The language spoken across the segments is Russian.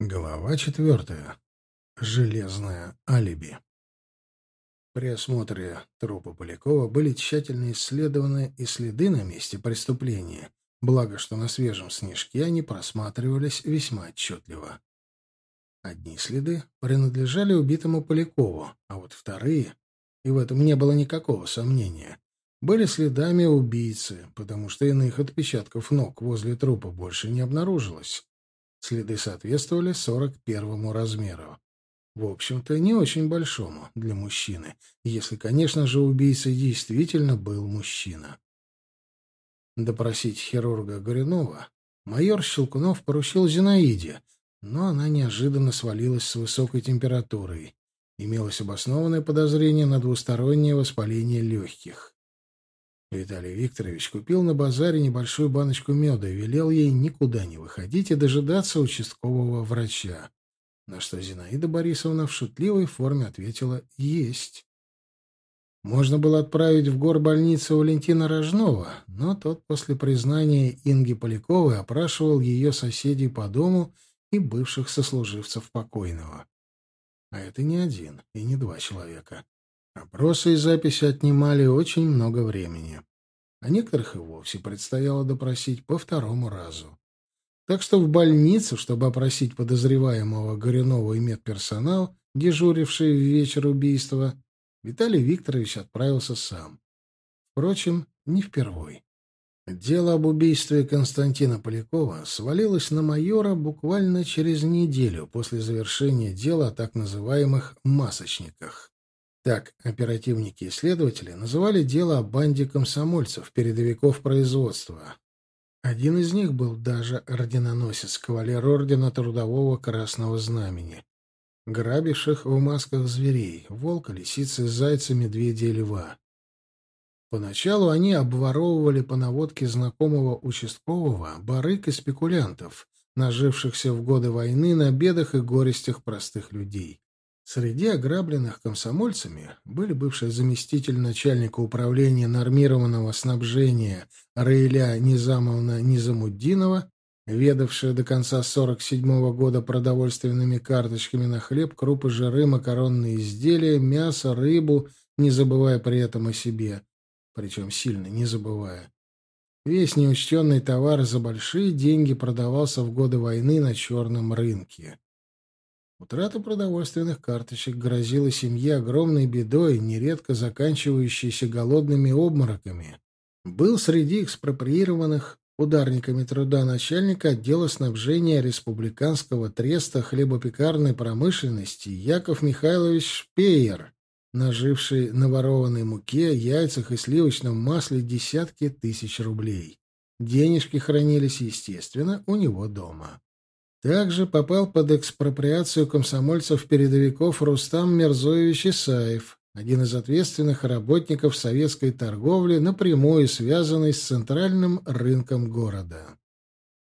Глава четвертая. Железное алиби. При осмотре трупа Полякова были тщательно исследованы и следы на месте преступления, благо что на свежем снежке они просматривались весьма отчетливо. Одни следы принадлежали убитому Полякову, а вот вторые, и в этом не было никакого сомнения, были следами убийцы, потому что иных отпечатков ног возле трупа больше не обнаружилось. Следы соответствовали 41 размеру. В общем-то, не очень большому для мужчины, если, конечно же, убийца действительно был мужчина. Допросить хирурга Горюнова майор Щелкунов поручил Зинаиде, но она неожиданно свалилась с высокой температурой. Имелось обоснованное подозрение на двустороннее воспаление легких. Виталий Викторович купил на базаре небольшую баночку меда и велел ей никуда не выходить и дожидаться участкового врача. На что Зинаида Борисовна в шутливой форме ответила «Есть». Можно было отправить в горбольницу Валентина Рожнова, но тот после признания Инги Поляковой опрашивал ее соседей по дому и бывших сослуживцев покойного. А это не один и не два человека. Опросы и записи отнимали очень много времени. А некоторых и вовсе предстояло допросить по второму разу. Так что в больницу, чтобы опросить подозреваемого Горюнова и медперсонал, дежуривший в вечер убийства, Виталий Викторович отправился сам. Впрочем, не впервой. Дело об убийстве Константина Полякова свалилось на майора буквально через неделю после завершения дела о так называемых «масочниках». Так оперативники и следователи называли дело о банде комсомольцев, передовиков производства. Один из них был даже орденоносец, кавалер ордена Трудового Красного Знамени, грабивших в масках зверей — волка, лисицы, зайца, медведя и льва. Поначалу они обворовывали по наводке знакомого участкового барык и спекулянтов, нажившихся в годы войны на бедах и горестях простых людей. Среди ограбленных комсомольцами были бывший заместитель начальника управления нормированного снабжения Раиля Низамовна Низамуддинова, ведавшая до конца 47-го года продовольственными карточками на хлеб, крупы, жиры, макаронные изделия, мясо, рыбу, не забывая при этом о себе, причем сильно не забывая. Весь неучтенный товар за большие деньги продавался в годы войны на черном рынке. Утрата продовольственных карточек грозила семье огромной бедой, нередко заканчивающейся голодными обмороками. Был среди экспроприированных ударниками труда начальника отдела снабжения Республиканского треста хлебопекарной промышленности Яков Михайлович Шпеер, наживший на ворованной муке, яйцах и сливочном масле десятки тысяч рублей. Денежки хранились, естественно, у него дома. Также попал под экспроприацию комсомольцев-передовиков Рустам Мерзоевич Исаев, один из ответственных работников советской торговли, напрямую связанный с центральным рынком города.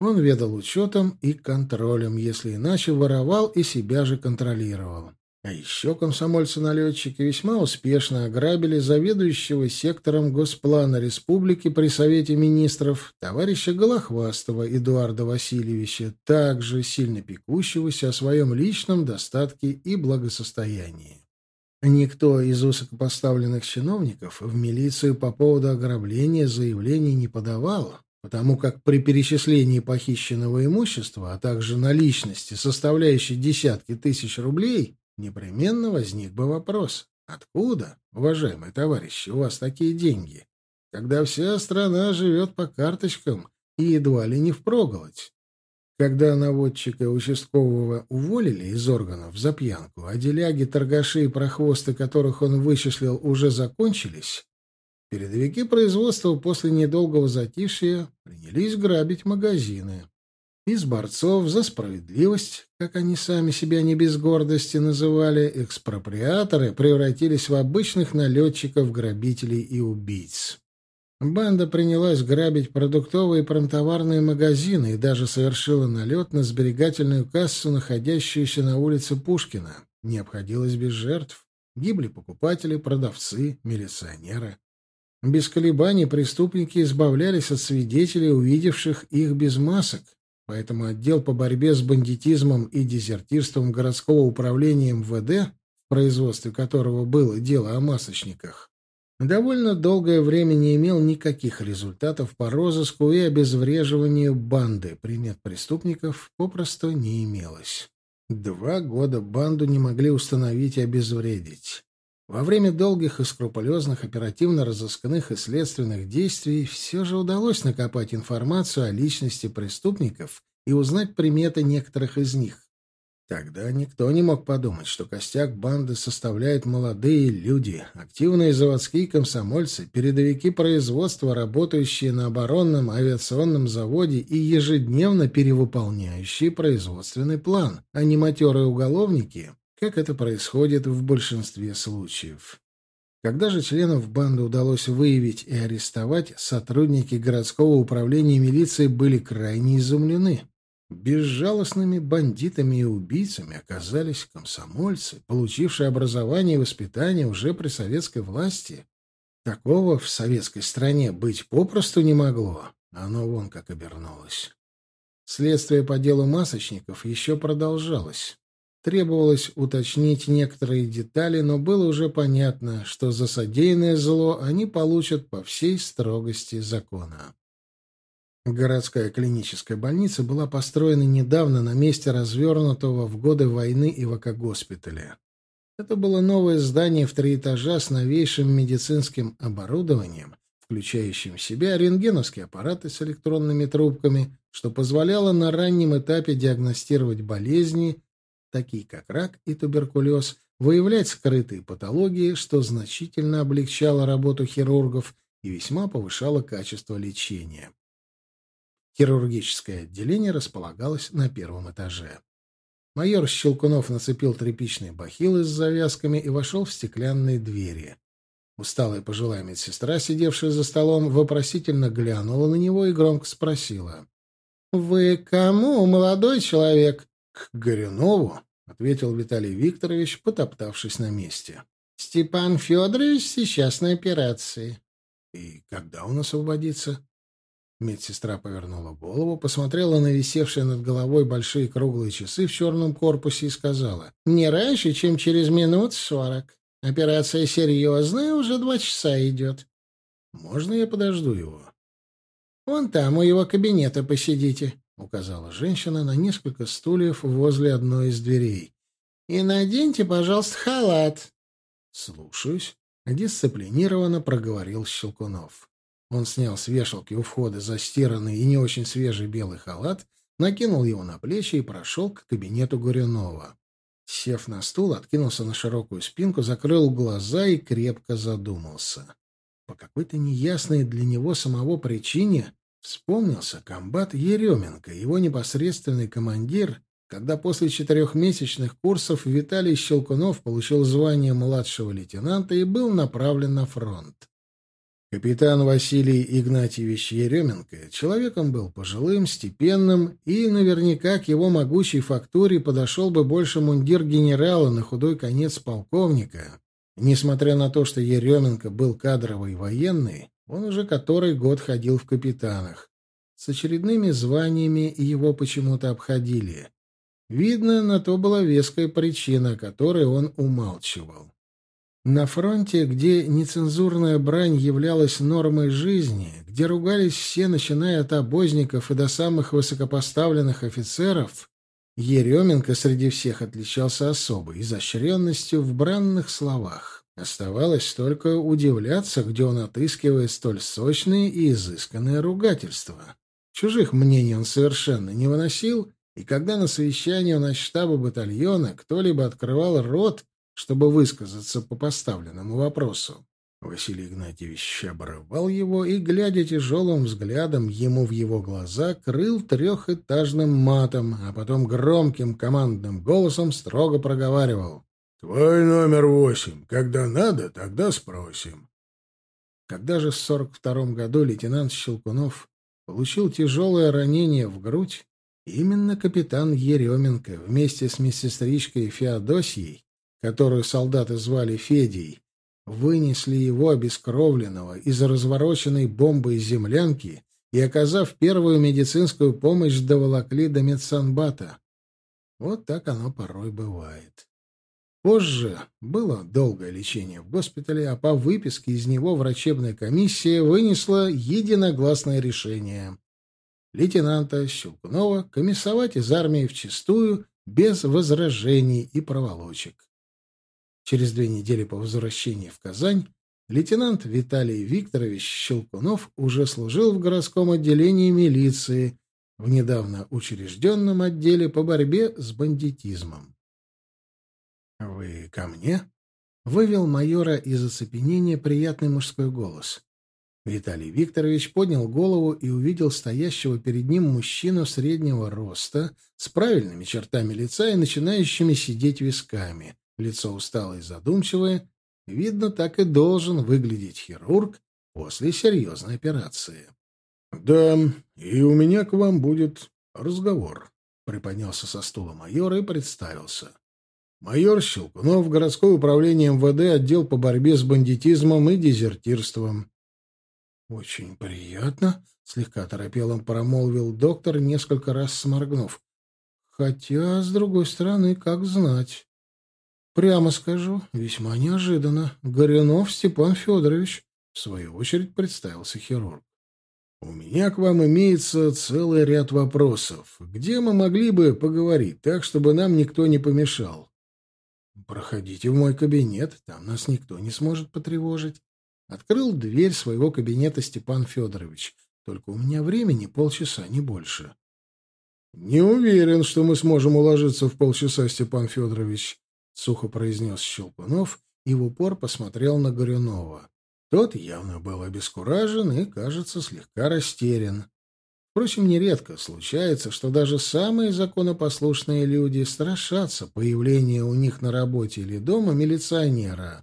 Он ведал учетом и контролем, если иначе воровал и себя же контролировал. А еще комсомольцы-налетчики весьма успешно ограбили заведующего сектором Госплана Республики при Совете Министров товарища Голохвастова Эдуарда Васильевича, также сильно пекущегося о своем личном достатке и благосостоянии. Никто из высокопоставленных чиновников в милицию по поводу ограбления заявлений не подавал, потому как при перечислении похищенного имущества, а также наличности, составляющей десятки тысяч рублей, непременно возник бы вопрос. Откуда, уважаемые товарищи, у вас такие деньги, когда вся страна живет по карточкам и едва ли не впроголодь? Когда наводчика участкового уволили из органов за пьянку, а деляги, торгаши и прохвосты, которых он вычислил, уже закончились, передовики производства после недолгого затишья принялись грабить магазины. Из борцов за справедливость, как они сами себя не без гордости называли, экспроприаторы превратились в обычных налетчиков, грабителей и убийц. Банда принялась грабить продуктовые и промтоварные магазины и даже совершила налет на сберегательную кассу, находящуюся на улице Пушкина. Не обходилось без жертв. Гибли покупатели, продавцы, милиционеры. Без колебаний преступники избавлялись от свидетелей, увидевших их без масок, поэтому отдел по борьбе с бандитизмом и дезертирством городского управления МВД, в производстве которого было дело о масочниках, довольно долгое время не имел никаких результатов по розыску и обезвреживанию банды, примет преступников попросту не имелось. Два года банду не могли установить и обезвредить. Во время долгих и скрупулезных оперативно-розыскных и следственных действий все же удалось накопать информацию о личности преступников и узнать приметы некоторых из них. Тогда никто не мог подумать, что костяк банды составляют молодые люди, активные заводские комсомольцы, передовики производства, работающие на оборонном авиационном заводе и ежедневно перевыполняющие производственный план, а не матерые уголовники, как это происходит в большинстве случаев. Когда же членов банды удалось выявить и арестовать, сотрудники городского управления милиции были крайне изумлены. Безжалостными бандитами и убийцами оказались комсомольцы, получившие образование и воспитание уже при советской власти. Такого в советской стране быть попросту не могло. Оно вон как обернулось. Следствие по делу масочников еще продолжалось. Требовалось уточнить некоторые детали, но было уже понятно, что за содеянное зло они получат по всей строгости закона. Городская клиническая больница была построена недавно на месте развернутого в годы войны ИВК-госпиталя. Это было новое здание в три этажа с новейшим медицинским оборудованием, включающим в себя рентгеновские аппараты с электронными трубками, что позволяло на раннем этапе диагностировать болезни, такие как рак и туберкулез, выявлять скрытые патологии, что значительно облегчало работу хирургов и весьма повышало качество лечения. Хирургическое отделение располагалось на первом этаже. Майор Щелкунов нацепил тряпичные бахилы с завязками и вошел в стеклянные двери. Усталая пожилая медсестра, сидевшая за столом, вопросительно глянула на него и громко спросила. — Вы кому, молодой человек? — К Горюнову, — ответил Виталий Викторович, потоптавшись на месте. — Степан Федорович сейчас на операции. — И когда он освободится? Медсестра повернула голову, посмотрела на висевшие над головой большие круглые часы в черном корпусе и сказала. «Не раньше, чем через минут сорок. Операция серьезная, уже два часа идет. Можно я подожду его?» «Вон там, у его кабинета посидите», — указала женщина на несколько стульев возле одной из дверей. «И наденьте, пожалуйста, халат». «Слушаюсь», — дисциплинированно проговорил Щелкунов. Он снял с вешалки у входа застиранный и не очень свежий белый халат, накинул его на плечи и прошел к кабинету Горюнова. Сев на стул, откинулся на широкую спинку, закрыл глаза и крепко задумался. По какой-то неясной для него самого причине вспомнился комбат Еременко, его непосредственный командир, когда после четырехмесячных курсов Виталий Щелкунов получил звание младшего лейтенанта и был направлен на фронт. Капитан Василий Игнатьевич Еременко человеком был пожилым, степенным, и наверняка к его могучей фактуре подошел бы больше мундир генерала на худой конец полковника. Несмотря на то, что Еременко был кадровый военный, он уже который год ходил в капитанах. С очередными званиями его почему-то обходили. Видно, на то была веская причина, которой он умалчивал. На фронте, где нецензурная брань являлась нормой жизни, где ругались все, начиная от обозников и до самых высокопоставленных офицеров, Еременко среди всех отличался особой изощренностью в бранных словах. Оставалось только удивляться, где он отыскивает столь сочные и изысканные ругательства. Чужих мнений он совершенно не выносил, и когда на совещании у нас штаба батальона кто-либо открывал рот, чтобы высказаться по поставленному вопросу. Василий Игнатьевич обрывал его и, глядя тяжелым взглядом ему в его глаза, крыл трехэтажным матом, а потом громким командным голосом строго проговаривал. «Твой номер восемь. Когда надо, тогда спросим». Когда же в сорок втором году лейтенант Щелкунов получил тяжелое ранение в грудь, именно капитан Еременко вместе с медсестричкой Феодосией которую солдаты звали Федей, вынесли его обескровленного из развороченной бомбой землянки и, оказав первую медицинскую помощь, доволокли до медсанбата. Вот так оно порой бывает. Позже было долгое лечение в госпитале, а по выписке из него врачебная комиссия вынесла единогласное решение. Лейтенанта Щелкунова комиссовать из армии вчистую, без возражений и проволочек. Через две недели по возвращении в Казань лейтенант Виталий Викторович Щелкунов уже служил в городском отделении милиции в недавно учрежденном отделе по борьбе с бандитизмом. «Вы ко мне?» — вывел майора из оцепенения приятный мужской голос. Виталий Викторович поднял голову и увидел стоящего перед ним мужчину среднего роста, с правильными чертами лица и начинающими сидеть висками. Лицо усталое и задумчивое. Видно, так и должен выглядеть хирург после серьезной операции. — Да, и у меня к вам будет разговор, — приподнялся со стула майор и представился. Майор Щелкунов, городское управление МВД, отдел по борьбе с бандитизмом и дезертирством. «Очень приятно», — слегка торопелым промолвил доктор, несколько раз сморгнув. «Хотя, с другой стороны, как знать. Прямо скажу, весьма неожиданно. Горюнов Степан Федорович», — в свою очередь представился хирург. «У меня к вам имеется целый ряд вопросов. Где мы могли бы поговорить так, чтобы нам никто не помешал?» «Проходите в мой кабинет, там нас никто не сможет потревожить». Открыл дверь своего кабинета Степан Федорович. Только у меня времени полчаса, не больше. «Не уверен, что мы сможем уложиться в полчаса, Степан Федорович», — сухо произнес Щелкунов и в упор посмотрел на Горюнова. Тот явно был обескуражен и, кажется, слегка растерян. Впрочем, нередко случается, что даже самые законопослушные люди страшатся появления у них на работе или дома милиционера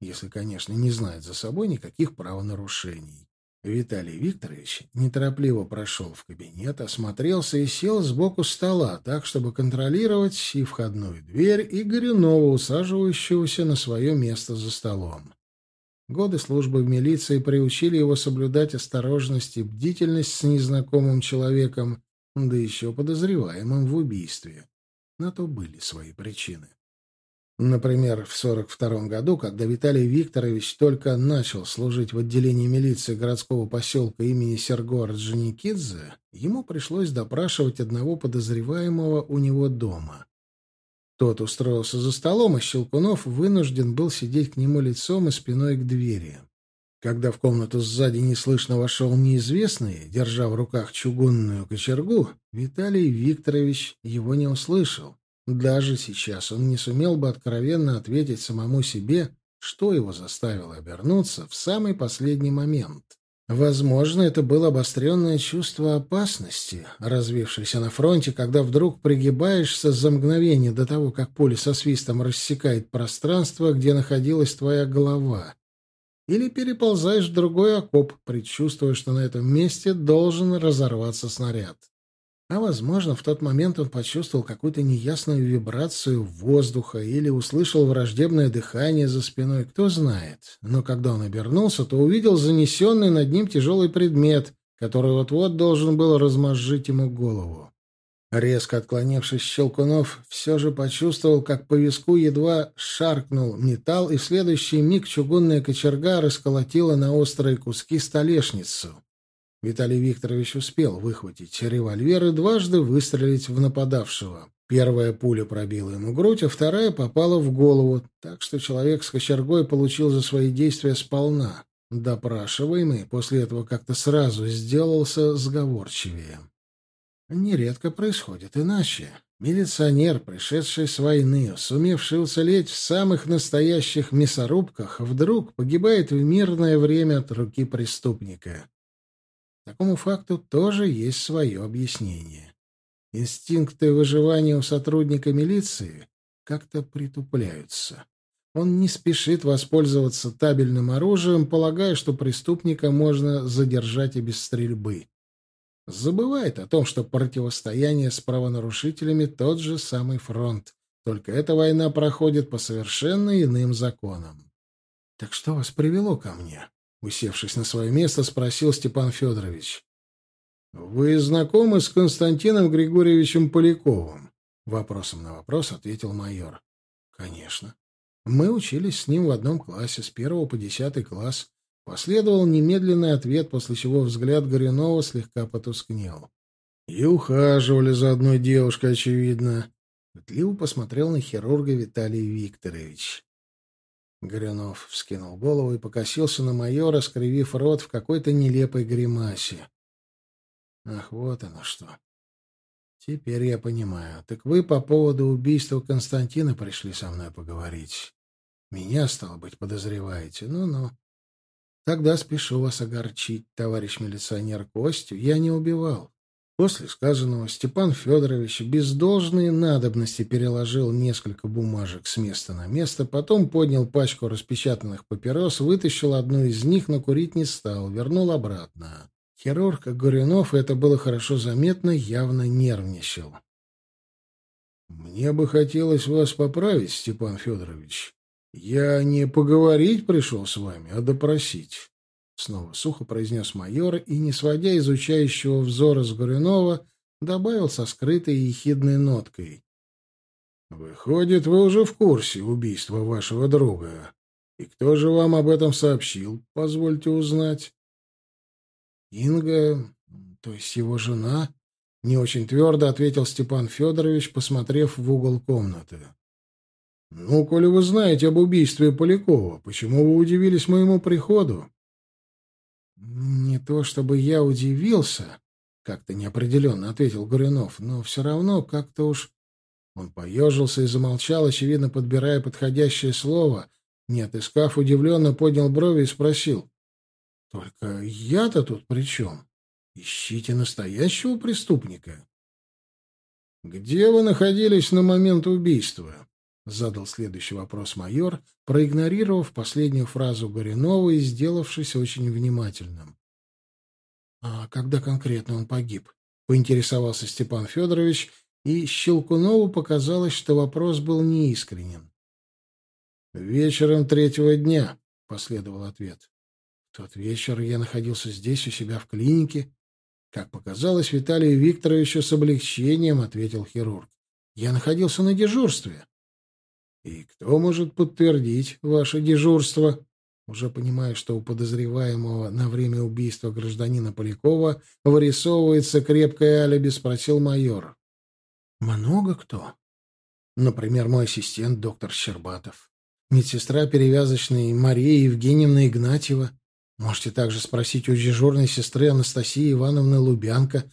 если, конечно, не знает за собой никаких правонарушений. Виталий Викторович неторопливо прошел в кабинет, осмотрелся и сел сбоку стола, так, чтобы контролировать и входную дверь, и Горюнова, усаживающегося на свое место за столом. Годы службы в милиции приучили его соблюдать осторожность и бдительность с незнакомым человеком, да еще подозреваемым в убийстве. На то были свои причины. Например, в 1942 году, когда Виталий Викторович только начал служить в отделении милиции городского поселка имени Серго Орджоникидзе, ему пришлось допрашивать одного подозреваемого у него дома. Тот устроился за столом, а Щелкунов вынужден был сидеть к нему лицом и спиной к двери. Когда в комнату сзади неслышно вошел неизвестный, держа в руках чугунную кочергу, Виталий Викторович его не услышал. Даже сейчас он не сумел бы откровенно ответить самому себе, что его заставило обернуться в самый последний момент. Возможно, это было обостренное чувство опасности, развившееся на фронте, когда вдруг пригибаешься за мгновение до того, как пуля со свистом рассекает пространство, где находилась твоя голова. Или переползаешь в другой окоп, предчувствуя, что на этом месте должен разорваться снаряд. А, возможно, в тот момент он почувствовал какую-то неясную вибрацию воздуха или услышал враждебное дыхание за спиной, кто знает. Но когда он обернулся, то увидел занесенный над ним тяжелый предмет, который вот-вот должен был размозжить ему голову. Резко отклонившись, Щелкунов все же почувствовал, как по виску едва шаркнул металл, и в следующий миг чугунная кочерга расколотила на острые куски столешницу. Виталий Викторович успел выхватить револьвер и дважды выстрелить в нападавшего. Первая пуля пробила ему грудь, а вторая попала в голову, так что человек с кочергой получил за свои действия сполна. Допрашиваемый после этого как-то сразу сделался сговорчивее. Нередко происходит иначе. Милиционер, пришедший с войны, сумевший уцелеть в самых настоящих мясорубках, вдруг погибает в мирное время от руки преступника. Такому факту тоже есть свое объяснение. Инстинкты выживания у сотрудника милиции как-то притупляются. Он не спешит воспользоваться табельным оружием, полагая, что преступника можно задержать и без стрельбы. Забывает о том, что противостояние с правонарушителями тот же самый фронт, только эта война проходит по совершенно иным законам. «Так что вас привело ко мне?» Усевшись на свое место, спросил Степан Федорович. «Вы знакомы с Константином Григорьевичем Поляковым?» Вопросом на вопрос ответил майор. «Конечно. Мы учились с ним в одном классе, с первого по десятый класс. Последовал немедленный ответ, после чего взгляд Горюнова слегка потускнел. «И ухаживали за одной девушкой, очевидно». Пытливо посмотрел на хирурга Виталий Викторович. Горюнов вскинул голову и покосился на майора, скривив рот в какой-то нелепой гримасе. «Ах, вот оно что!» «Теперь я понимаю. Так вы по поводу убийства Константина пришли со мной поговорить. Меня, стало быть, подозреваете. Ну-ну. Тогда спешу вас огорчить, товарищ милиционер Костю. Я не убивал. После сказанного Степан Федорович без должной надобности переложил несколько бумажек с места на место, потом поднял пачку распечатанных папирос, вытащил одну из них, но курить не стал, вернул обратно. Хирург Горюнов, это было хорошо заметно, явно нервничал. «Мне бы хотелось вас поправить, Степан Федорович. «Я не поговорить пришел с вами, а допросить», — снова сухо произнес майор и, не сводя изучающего взора с Горюнова, добавил со скрытой ехидной ноткой. «Выходит, вы уже в курсе убийства вашего друга. И кто же вам об этом сообщил, позвольте узнать?» «Инга, то есть его жена?» — не очень твердо ответил Степан Федорович, посмотрев в угол комнаты. «Ну, коли вы знаете об убийстве Полякова, почему вы удивились моему приходу?» «Не то чтобы я удивился», — как-то неопределенно ответил Горюнов, «но все равно как-то уж...» Он поежился и замолчал, очевидно, подбирая подходящее слово. Не отыскав, удивленно поднял брови и спросил. «Только я-то тут при чем? Ищите настоящего преступника». «Где вы находились на момент убийства?» Задал следующий вопрос майор, проигнорировав последнюю фразу Горинова и сделавшись очень внимательным. «А когда конкретно он погиб?» — поинтересовался Степан Федорович, и Щелкунову показалось, что вопрос был неискренен. «Вечером третьего дня», — последовал ответ. «В тот вечер я находился здесь, у себя в клинике». Как показалось Виталию Викторовичу с облегчением, ответил хирург. «Я находился на дежурстве». «И кто может подтвердить ваше дежурство?» Уже понимая, что у подозреваемого на время убийства гражданина Полякова вырисовывается крепкое алиби, спросил майор. «Много кто. Например, мой ассистент, доктор Щербатов. Медсестра перевязочной Мария Евгеньевна Игнатьева. Можете также спросить у дежурной сестры Анастасии Ивановны Лубянко.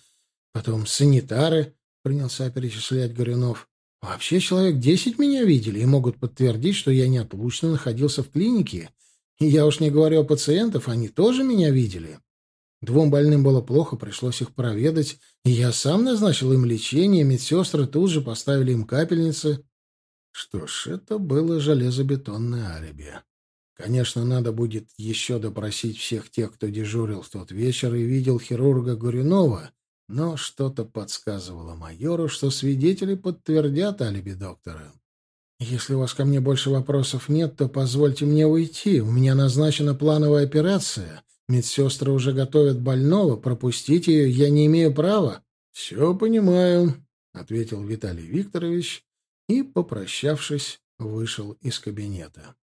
Потом санитары, — принялся перечислять Горюнов. Вообще человек десять меня видели и могут подтвердить, что я неотлучно находился в клинике. И я уж не говорю о пациентах, они тоже меня видели. Двум больным было плохо, пришлось их проведать, и я сам назначил им лечение, медсестры тут же поставили им капельницы. Что ж, это было железобетонное алиби. Конечно, надо будет еще допросить всех тех, кто дежурил в тот вечер и видел хирурга Гуринова, но что-то подсказывало майору, что свидетели подтвердят алиби доктора. «Если у вас ко мне больше вопросов нет, то позвольте мне уйти. У меня назначена плановая операция. Медсестры уже готовят больного. Пропустить ее я не имею права». «Все понимаю», — ответил Виталий Викторович и, попрощавшись, вышел из кабинета.